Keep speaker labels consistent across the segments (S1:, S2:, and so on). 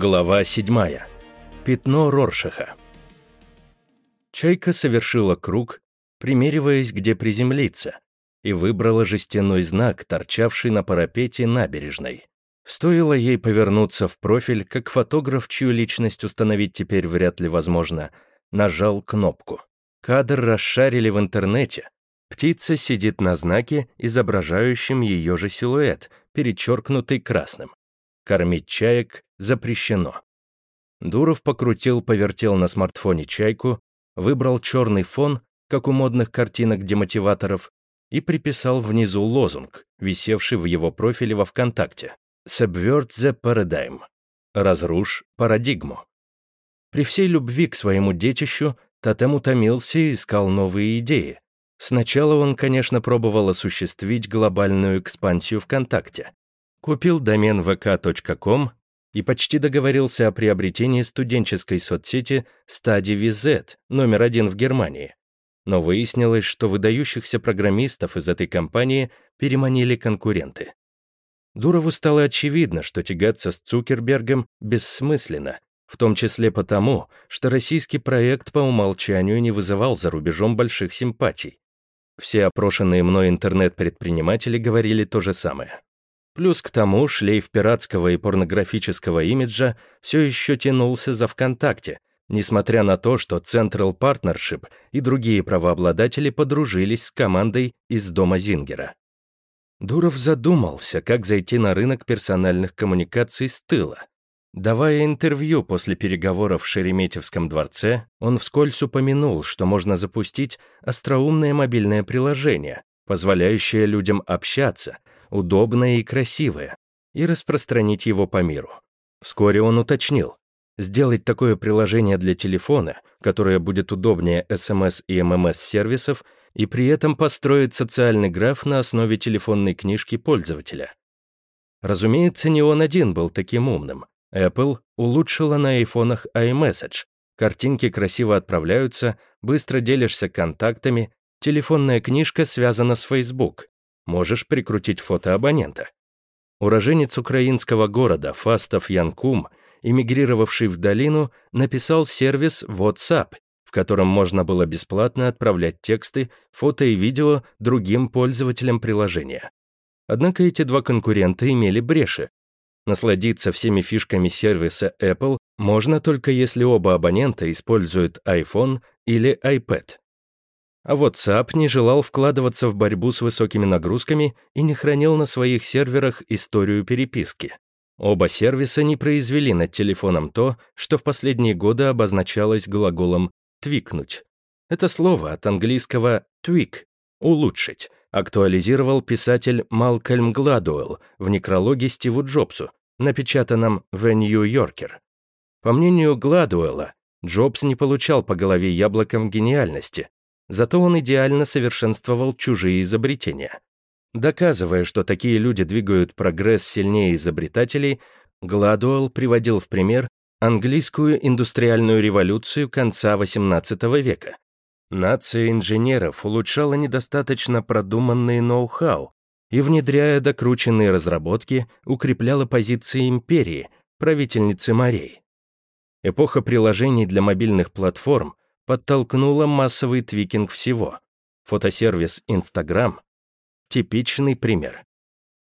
S1: Глава 7. Пятно Роршаха. Чайка совершила круг, примериваясь, где приземлиться, и выбрала жестяной знак, торчавший на парапете набережной. Стоило ей повернуться в профиль, как фотограф, чью личность установить теперь вряд ли возможно, нажал кнопку. Кадр расшарили в интернете. Птица сидит на знаке, изображающем ее же силуэт, перечеркнутый красным. Кормить чаек запрещено. Дуров покрутил, повертел на смартфоне чайку, выбрал черный фон, как у модных картинок демотиваторов, и приписал внизу лозунг, висевший в его профиле во ВКонтакте. «Subvert the paradigm» — «Разрушь парадигму». При всей любви к своему детищу Тотем утомился и искал новые идеи. Сначала он, конечно, пробовал осуществить глобальную экспансию ВКонтакте. Купил домен vk.com и почти договорился о приобретении студенческой соцсети StudyVZ, номер один в Германии. Но выяснилось, что выдающихся программистов из этой компании переманили конкуренты. Дурову стало очевидно, что тягаться с Цукербергом бессмысленно, в том числе потому, что российский проект по умолчанию не вызывал за рубежом больших симпатий. Все опрошенные мной интернет-предприниматели говорили то же самое. Плюс к тому шлейф пиратского и порнографического имиджа все еще тянулся за ВКонтакте, несмотря на то, что Central Partnership и другие правообладатели подружились с командой из дома Зингера. Дуров задумался, как зайти на рынок персональных коммуникаций с тыла. Давая интервью после переговоров в Шереметьевском дворце, он вскользь упомянул, что можно запустить остроумное мобильное приложение, позволяющее людям общаться, удобное и красивое, и распространить его по миру. Вскоре он уточнил, сделать такое приложение для телефона, которое будет удобнее SMS и MMS-сервисов, и при этом построить социальный граф на основе телефонной книжки пользователя. Разумеется, не он один был таким умным. Apple улучшила на айфонах iMessage. Картинки красиво отправляются, быстро делишься контактами, телефонная книжка связана с Facebook. Можешь прикрутить фото абонента. Уроженец украинского города Фастов Янкум, эмигрировавший в долину, написал сервис WhatsApp, в котором можно было бесплатно отправлять тексты, фото и видео другим пользователям приложения. Однако эти два конкурента имели бреши. Насладиться всеми фишками сервиса Apple можно только если оба абонента используют iPhone или iPad. А WhatsApp не желал вкладываться в борьбу с высокими нагрузками и не хранил на своих серверах историю переписки. Оба сервиса не произвели над телефоном то, что в последние годы обозначалось глаголом «твикнуть». Это слово от английского «tweak» — «улучшить», актуализировал писатель Малкольм Гладуэлл в некрологе Стиву Джобсу, напечатанном в Yorker. По мнению Гладуэлла, Джобс не получал по голове яблоком гениальности, Зато он идеально совершенствовал чужие изобретения. Доказывая, что такие люди двигают прогресс сильнее изобретателей, Гладуэлл приводил в пример английскую индустриальную революцию конца XVIII века. Нация инженеров улучшала недостаточно продуманные ноу-хау и, внедряя докрученные разработки, укрепляла позиции империи, правительницы морей. Эпоха приложений для мобильных платформ подтолкнула массовый твикинг всего. Фотосервис Instagram — типичный пример.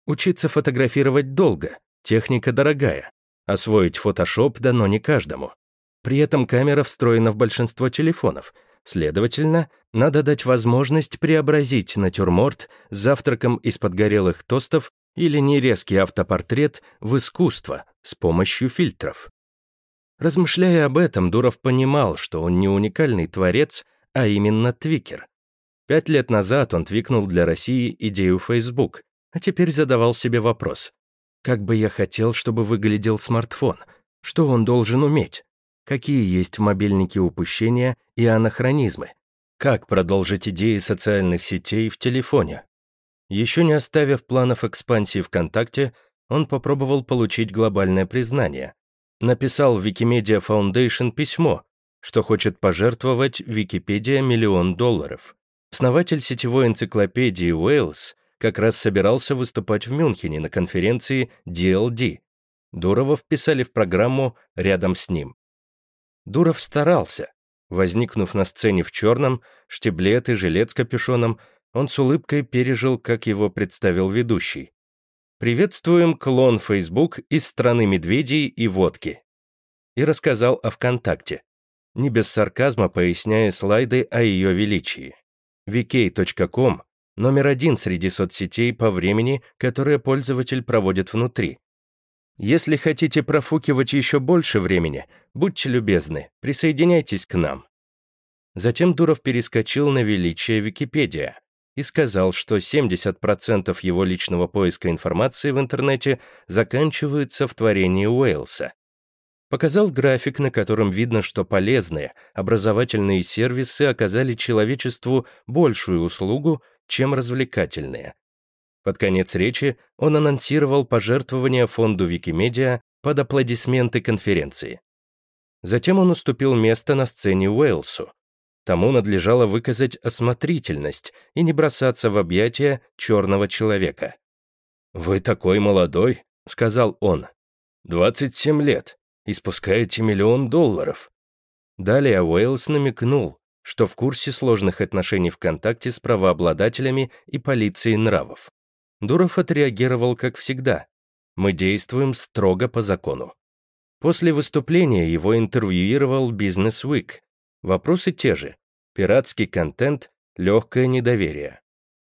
S1: Учиться фотографировать долго, техника дорогая. Освоить Photoshop дано не каждому. При этом камера встроена в большинство телефонов. Следовательно, надо дать возможность преобразить натюрморт с завтраком из подгорелых тостов или нерезкий автопортрет в искусство с помощью фильтров. Размышляя об этом, Дуров понимал, что он не уникальный творец, а именно твикер. Пять лет назад он твикнул для России идею Facebook, а теперь задавал себе вопрос. Как бы я хотел, чтобы выглядел смартфон? Что он должен уметь? Какие есть в мобильнике упущения и анахронизмы? Как продолжить идеи социальных сетей в телефоне? Еще не оставив планов экспансии ВКонтакте, он попробовал получить глобальное признание, написал в Wikimedia Foundation письмо, что хочет пожертвовать Википедия миллион долларов. Основатель сетевой энциклопедии Уэллс как раз собирался выступать в Мюнхене на конференции DLD. Дурова вписали в программу рядом с ним. Дуров старался. Возникнув на сцене в черном, штиблет и жилет с капюшоном, он с улыбкой пережил, как его представил ведущий. «Приветствуем клон Facebook из страны медведей и водки». И рассказал о ВКонтакте, не без сарказма поясняя слайды о ее величии. vk.com — номер один среди соцсетей по времени, которое пользователь проводит внутри. Если хотите профукивать еще больше времени, будьте любезны, присоединяйтесь к нам. Затем Дуров перескочил на величие Википедия и сказал, что 70% его личного поиска информации в интернете заканчиваются в творении Уэллса. Показал график, на котором видно, что полезные, образовательные сервисы оказали человечеству большую услугу, чем развлекательные. Под конец речи он анонсировал пожертвования фонду Викимедиа под аплодисменты конференции. Затем он уступил место на сцене Уэлсу, Тому надлежало выказать осмотрительность и не бросаться в объятия черного человека. «Вы такой молодой», — сказал он. «Двадцать семь лет, и спускаете миллион долларов». Далее Уэйлс намекнул, что в курсе сложных отношений ВКонтакте с правообладателями и полицией нравов. Дуров отреагировал как всегда. «Мы действуем строго по закону». После выступления его интервьюировал Business Week. Вопросы те же пиратский контент, легкое недоверие.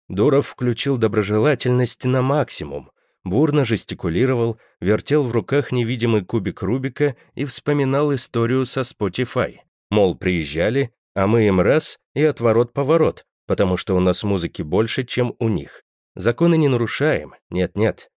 S1: Дуров включил доброжелательность на максимум, бурно жестикулировал, вертел в руках невидимый кубик Рубика и вспоминал историю со Spotify. Мол, приезжали, а мы им раз и отворот-поворот, потому что у нас музыки больше, чем у них. Законы не нарушаем, нет-нет.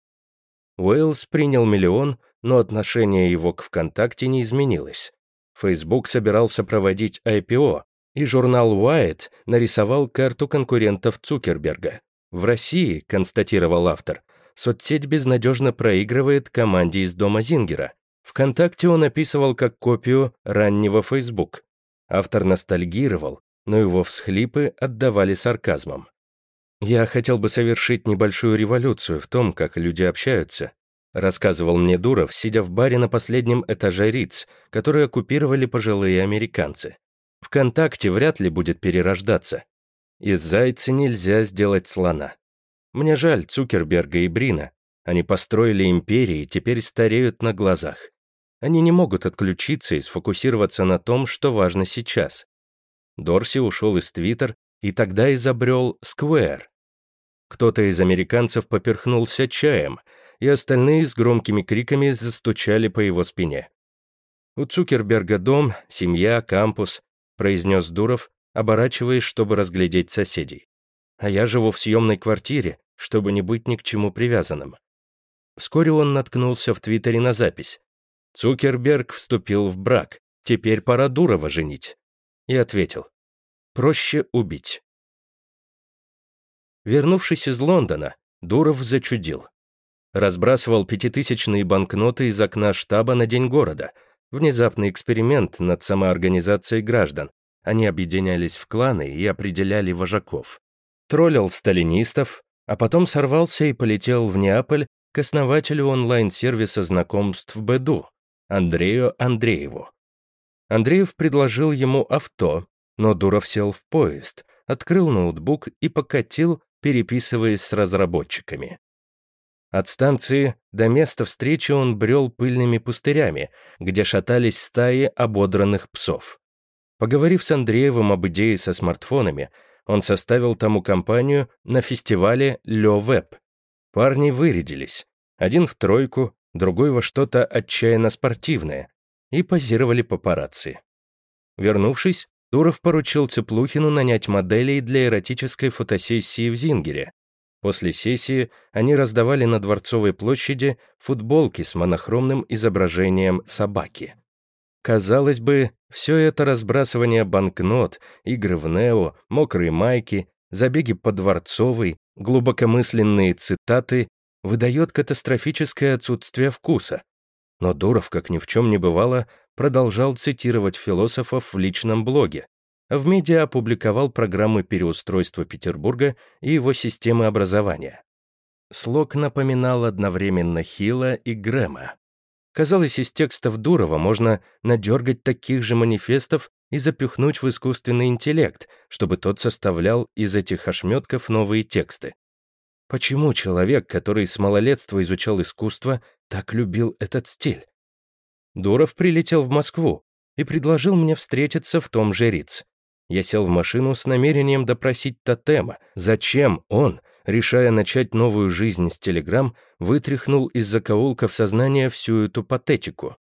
S1: Уэллс принял миллион, но отношение его к ВКонтакте не изменилось. Facebook собирался проводить IPO, и журнал Wired нарисовал карту конкурентов Цукерберга. В России, констатировал автор, соцсеть безнадежно проигрывает команде из дома Зингера. Вконтакте он описывал как копию раннего Facebook. Автор ностальгировал, но его всхлипы отдавали сарказмом. «Я хотел бы совершить небольшую революцию в том, как люди общаются», рассказывал мне Дуров, сидя в баре на последнем этаже Риц, который оккупировали пожилые американцы. ВКонтакте вряд ли будет перерождаться. Из зайца нельзя сделать слона. Мне жаль Цукерберга и Брина. Они построили империи и теперь стареют на глазах. Они не могут отключиться и сфокусироваться на том, что важно сейчас. Дорси ушел из Твиттер и тогда изобрел Square. Кто-то из американцев поперхнулся чаем, и остальные с громкими криками застучали по его спине. У Цукерберга дом, семья, кампус, произнес Дуров, оборачиваясь, чтобы разглядеть соседей. А я живу в съемной квартире, чтобы не быть ни к чему привязанным. Вскоре он наткнулся в Твиттере на запись. Цукерберг вступил в брак, теперь пора Дурова женить. И ответил, проще убить. Вернувшись из Лондона, Дуров зачудил. Разбрасывал пятитысячные банкноты из окна штаба на День города — Внезапный эксперимент над самоорганизацией граждан. Они объединялись в кланы и определяли вожаков. Троллил сталинистов, а потом сорвался и полетел в Неаполь к основателю онлайн-сервиса знакомств Беду, Андрею Андрееву. Андреев предложил ему авто, но Дуров сел в поезд, открыл ноутбук и покатил, переписываясь с разработчиками. От станции до места встречи он брел пыльными пустырями, где шатались стаи ободранных псов. Поговорив с Андреевым об идее со смартфонами, он составил тому компанию на фестивале Лё. Парни вырядились, один в тройку, другой во что-то отчаянно спортивное, и позировали папарацци. Вернувшись, Туров поручил Цеплухину нанять моделей для эротической фотосессии в Зингере, После сессии они раздавали на Дворцовой площади футболки с монохромным изображением собаки. Казалось бы, все это разбрасывание банкнот, игры в Нео, мокрые майки, забеги по Дворцовой, глубокомысленные цитаты выдает катастрофическое отсутствие вкуса. Но Дуров, как ни в чем не бывало, продолжал цитировать философов в личном блоге, в медиа опубликовал программы переустройства Петербурга и его системы образования. Слог напоминал одновременно Хилла и Грэма. Казалось, из текстов Дурова можно надергать таких же манифестов и запихнуть в искусственный интеллект, чтобы тот составлял из этих ошметков новые тексты. Почему человек, который с малолетства изучал искусство, так любил этот стиль? Дуров прилетел в Москву и предложил мне встретиться в том же Риц. Я сел в машину с намерением допросить тотема, зачем он, решая начать новую жизнь с Телеграм, вытряхнул из закоулков сознания всю эту патетику.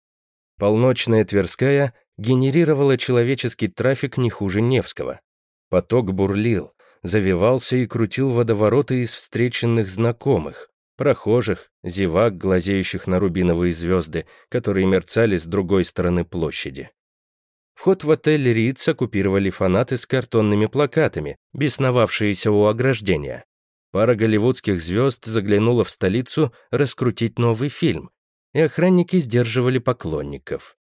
S1: Полночная Тверская генерировала человеческий трафик не хуже Невского. Поток бурлил, завивался и крутил водовороты из встреченных знакомых, прохожих, зевак, глазеющих на рубиновые звезды, которые мерцали с другой стороны площади. Вход в отель Риц оккупировали фанаты с картонными плакатами, бесновавшиеся у ограждения. Пара голливудских звезд заглянула в столицу раскрутить новый фильм, и охранники сдерживали поклонников.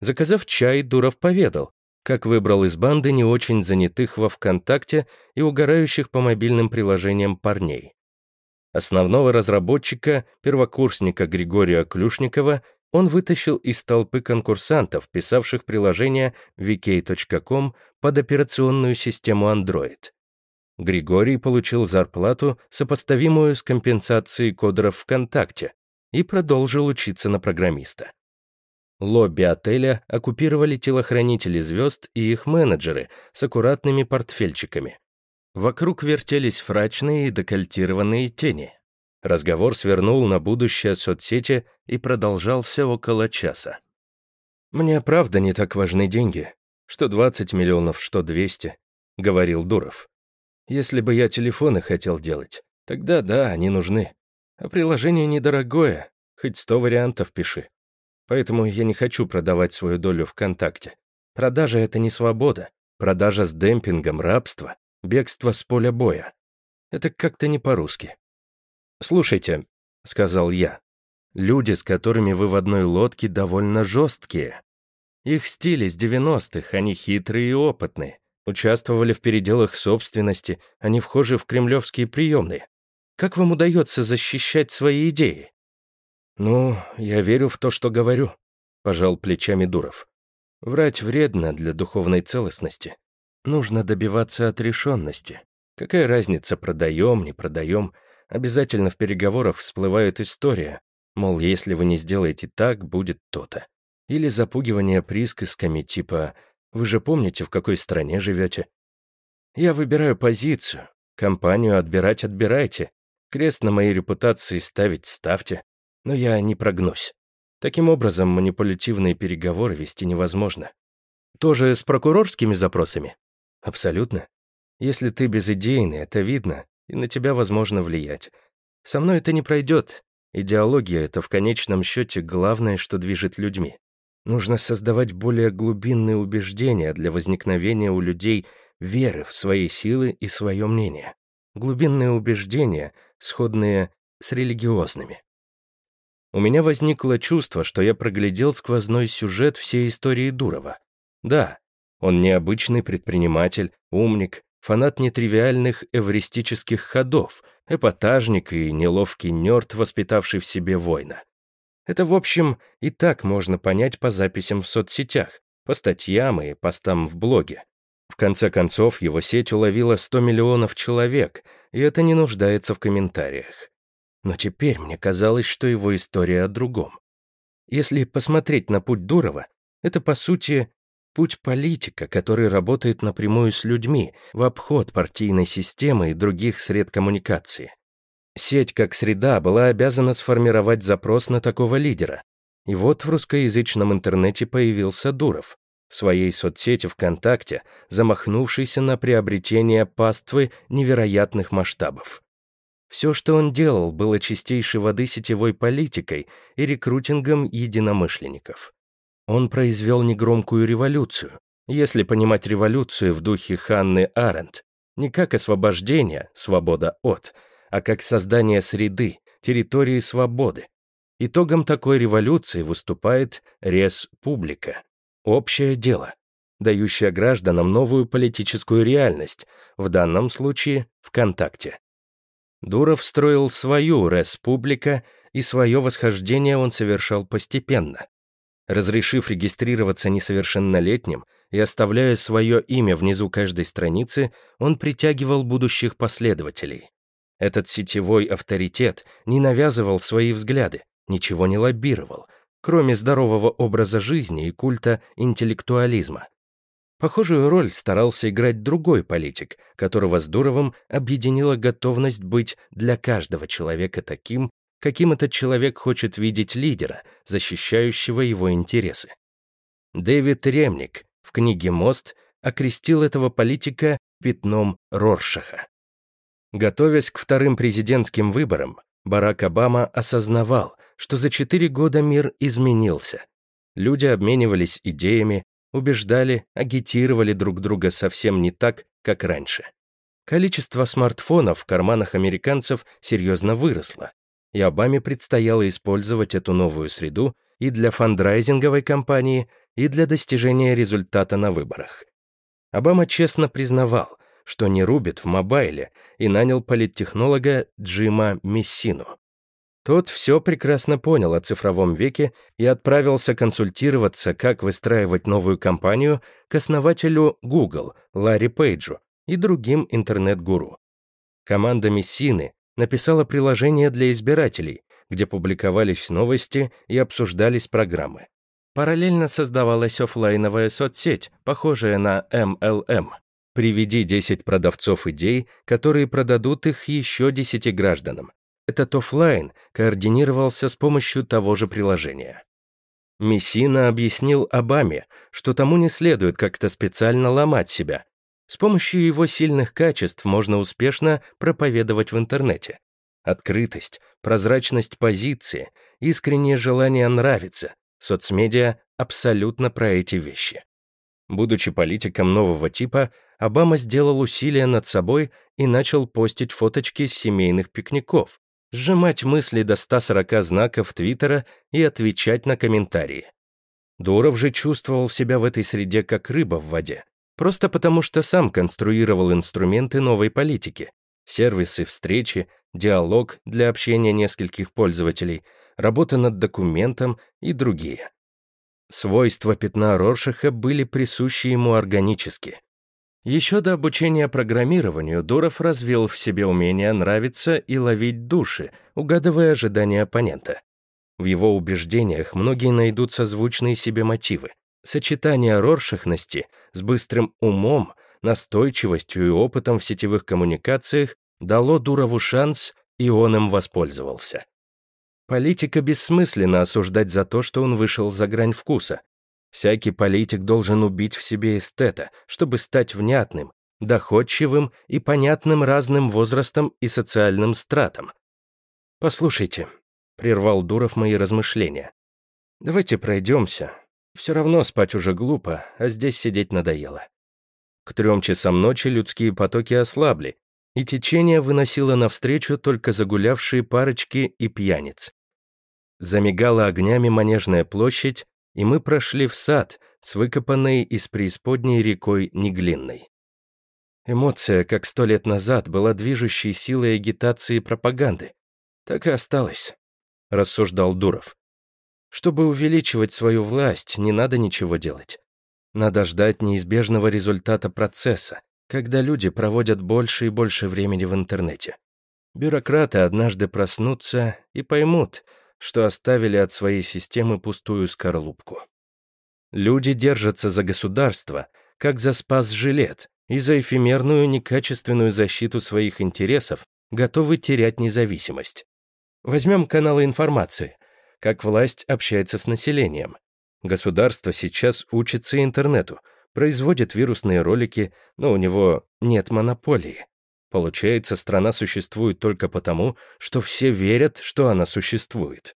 S1: Заказав чай, Дуров поведал, как выбрал из банды не очень занятых во ВКонтакте и угорающих по мобильным приложениям парней. Основного разработчика, первокурсника Григория Клюшникова, он вытащил из толпы конкурсантов, писавших приложение vk.com под операционную систему Android. Григорий получил зарплату, сопоставимую с компенсацией кодеров ВКонтакте, и продолжил учиться на программиста. Лобби отеля оккупировали телохранители звезд и их менеджеры с аккуратными портфельчиками. Вокруг вертелись фрачные и декольтированные тени. Разговор свернул на будущее соцсети и продолжался около часа. «Мне правда не так важны деньги. Что 20 миллионов, что 200», — говорил Дуров. «Если бы я телефоны хотел делать, тогда да, они нужны. А приложение недорогое, хоть 100 вариантов пиши. Поэтому я не хочу продавать свою долю ВКонтакте. Продажа — это не свобода. Продажа с демпингом, рабство. Бегство с поля боя. Это как-то не по-русски. «Слушайте», — сказал я, — «люди, с которыми вы в одной лодке, довольно жесткие. Их стиль из 90-х, они хитрые и опытные, участвовали в переделах собственности, они вхожи в кремлевские приемные. Как вам удается защищать свои идеи?» «Ну, я верю в то, что говорю», — пожал плечами Дуров. «Врать вредно для духовной целостности. Нужно добиваться отрешенности. Какая разница, продаем, не продаем? Обязательно в переговорах всплывает история, мол, если вы не сделаете так, будет то-то. Или запугивание присказками типа «Вы же помните, в какой стране живете?» Я выбираю позицию. Компанию отбирать отбирайте. Крест на моей репутации ставить ставьте. Но я не прогнусь. Таким образом, манипулятивные переговоры вести невозможно. Тоже с прокурорскими запросами? Абсолютно. Если ты безидейный, это видно, и на тебя возможно влиять. Со мной это не пройдет. Идеология — это в конечном счете главное, что движет людьми. Нужно создавать более глубинные убеждения для возникновения у людей веры в свои силы и свое мнение. Глубинные убеждения, сходные с религиозными. У меня возникло чувство, что я проглядел сквозной сюжет всей истории Дурова. Да, он необычный предприниматель, умник, фанат нетривиальных эвристических ходов, эпатажник и неловкий нерд, воспитавший в себе воина. Это, в общем, и так можно понять по записям в соцсетях, по статьям и постам в блоге. В конце концов, его сеть уловила 100 миллионов человек, и это не нуждается в комментариях. Но теперь мне казалось, что его история о другом. Если посмотреть на путь Дурова, это, по сути, Путь политика, который работает напрямую с людьми, в обход партийной системы и других сред коммуникации. Сеть как среда была обязана сформировать запрос на такого лидера. И вот в русскоязычном интернете появился Дуров, в своей соцсети ВКонтакте, замахнувшийся на приобретение паствы невероятных масштабов. Все, что он делал, было чистейшей воды сетевой политикой и рекрутингом единомышленников. Он произвел негромкую революцию, если понимать революцию в духе Ханны Аренд, не как освобождение, свобода от, а как создание среды, территории свободы. Итогом такой революции выступает республика, общее дело, дающее гражданам новую политическую реальность, в данном случае ВКонтакте. Дуров строил свою республика и свое восхождение он совершал постепенно. Разрешив регистрироваться несовершеннолетним и оставляя свое имя внизу каждой страницы, он притягивал будущих последователей. Этот сетевой авторитет не навязывал свои взгляды, ничего не лоббировал, кроме здорового образа жизни и культа интеллектуализма. Похожую роль старался играть другой политик, которого с Дуровым объединила готовность быть для каждого человека таким, каким этот человек хочет видеть лидера, защищающего его интересы. Дэвид Ремник в книге «Мост» окрестил этого политика пятном Роршаха. Готовясь к вторым президентским выборам, Барак Обама осознавал, что за четыре года мир изменился. Люди обменивались идеями, убеждали, агитировали друг друга совсем не так, как раньше. Количество смартфонов в карманах американцев серьезно выросло, и Обаме предстояло использовать эту новую среду и для фандрайзинговой кампании, и для достижения результата на выборах. Обама честно признавал, что не рубит в мобайле, и нанял политтехнолога Джима Мессину. Тот все прекрасно понял о цифровом веке и отправился консультироваться, как выстраивать новую компанию к основателю Google, Ларри Пейджу и другим интернет-гуру. Команда Мессины написала приложение для избирателей, где публиковались новости и обсуждались программы. Параллельно создавалась офлайновая соцсеть, похожая на MLM. Приведи 10 продавцов идей, которые продадут их еще 10 гражданам. Этот офлайн координировался с помощью того же приложения. Мессина объяснил Обаме, что тому не следует как-то специально ломать себя. С помощью его сильных качеств можно успешно проповедовать в интернете. Открытость, прозрачность позиции, искреннее желание нравиться. Соцмедиа абсолютно про эти вещи. Будучи политиком нового типа, Обама сделал усилия над собой и начал постить фоточки с семейных пикников, сжимать мысли до 140 знаков Твиттера и отвечать на комментарии. Дуров же чувствовал себя в этой среде как рыба в воде, просто потому что сам конструировал инструменты новой политики, сервисы, встречи, диалог для общения нескольких пользователей, работа над документом и другие. Свойства пятна Роршаха были присущи ему органически. Еще до обучения программированию Дуров развил в себе умение нравиться и ловить души, угадывая ожидания оппонента. В его убеждениях многие найдут созвучные себе мотивы. Сочетание роршахности с быстрым умом, настойчивостью и опытом в сетевых коммуникациях дало Дурову шанс, и он им воспользовался. Политика бессмысленно осуждать за то, что он вышел за грань вкуса. Всякий политик должен убить в себе эстета, чтобы стать внятным, доходчивым и понятным разным возрастом и социальным стратам. «Послушайте», — прервал Дуров мои размышления, — «давайте пройдемся. Все равно спать уже глупо, а здесь сидеть надоело». К трем часам ночи людские потоки ослабли, и течение выносило навстречу только загулявшие парочки и пьяниц. Замигала огнями манежная площадь, и мы прошли в сад с выкопанной из преисподней рекой Неглинной. Эмоция, как сто лет назад, была движущей силой агитации и пропаганды. Так и осталось, — рассуждал Дуров. Чтобы увеличивать свою власть, не надо ничего делать. Надо ждать неизбежного результата процесса, когда люди проводят больше и больше времени в интернете. Бюрократы однажды проснутся и поймут — что оставили от своей системы пустую скорлупку. Люди держатся за государство, как за спас-жилет, и за эфемерную некачественную защиту своих интересов готовы терять независимость. Возьмем каналы информации, как власть общается с населением. Государство сейчас учится интернету, производит вирусные ролики, но у него нет монополии. Получается, страна существует только потому, что все верят, что она существует.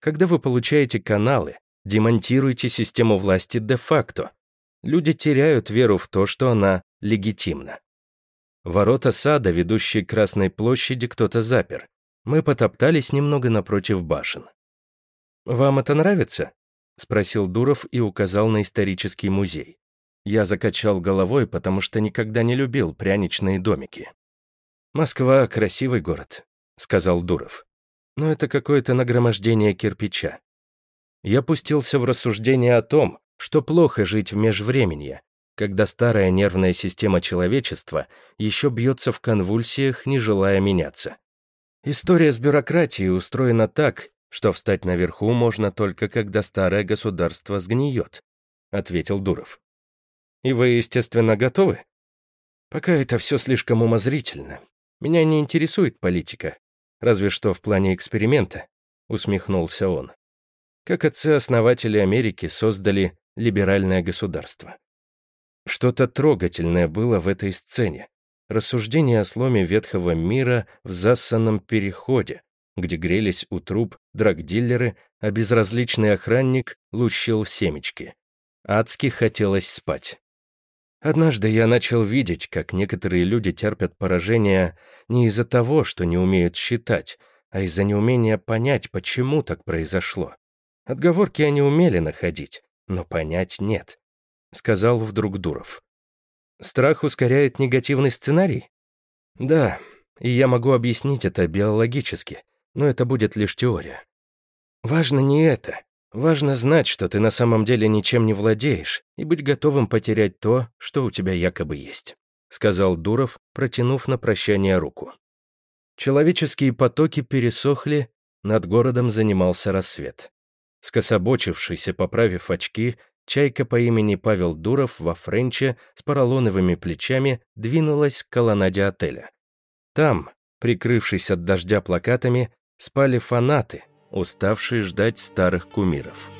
S1: Когда вы получаете каналы, демонтируйте систему власти де-факто. Люди теряют веру в то, что она легитимна. Ворота сада, ведущие к Красной площади, кто-то запер. Мы потоптались немного напротив башен. «Вам это нравится?» — спросил Дуров и указал на исторический музей. Я закачал головой, потому что никогда не любил пряничные домики. «Москва — красивый город», — сказал Дуров. но это какое-то нагромождение кирпича. Я пустился в рассуждение о том, что плохо жить в межвременье, когда старая нервная система человечества еще бьется в конвульсиях, не желая меняться. История с бюрократией устроена так, что встать наверху можно только когда старое государство сгниет, ответил Дуров. И вы, естественно, готовы? Пока это все слишком умозрительно. Меня не интересует политика, разве что в плане эксперимента, усмехнулся он. Как отцы-основатели Америки создали либеральное государство. Что-то трогательное было в этой сцене. Рассуждение о сломе ветхого мира в зассанном переходе, где грелись у труб драгдиллеры, а безразличный охранник лущил семечки. Адски хотелось спать. Однажды я начал видеть, как некоторые люди терпят поражение не из-за того, что не умеют считать, а из-за неумения понять, почему так произошло. Отговорки они умели находить, но понять нет. — сказал вдруг Дуров. «Страх ускоряет негативный сценарий?» «Да, и я могу объяснить это биологически, но это будет лишь теория. Важно не это. Важно знать, что ты на самом деле ничем не владеешь, и быть готовым потерять то, что у тебя якобы есть», — сказал Дуров, протянув на прощание руку. Человеческие потоки пересохли, над городом занимался рассвет. Скособочившийся, поправив очки, Чайка по имени Павел Дуров во френче с поролоновыми плечами двинулась к колоннаде отеля. Там, прикрывшись от дождя плакатами, спали фанаты, уставшие ждать старых кумиров.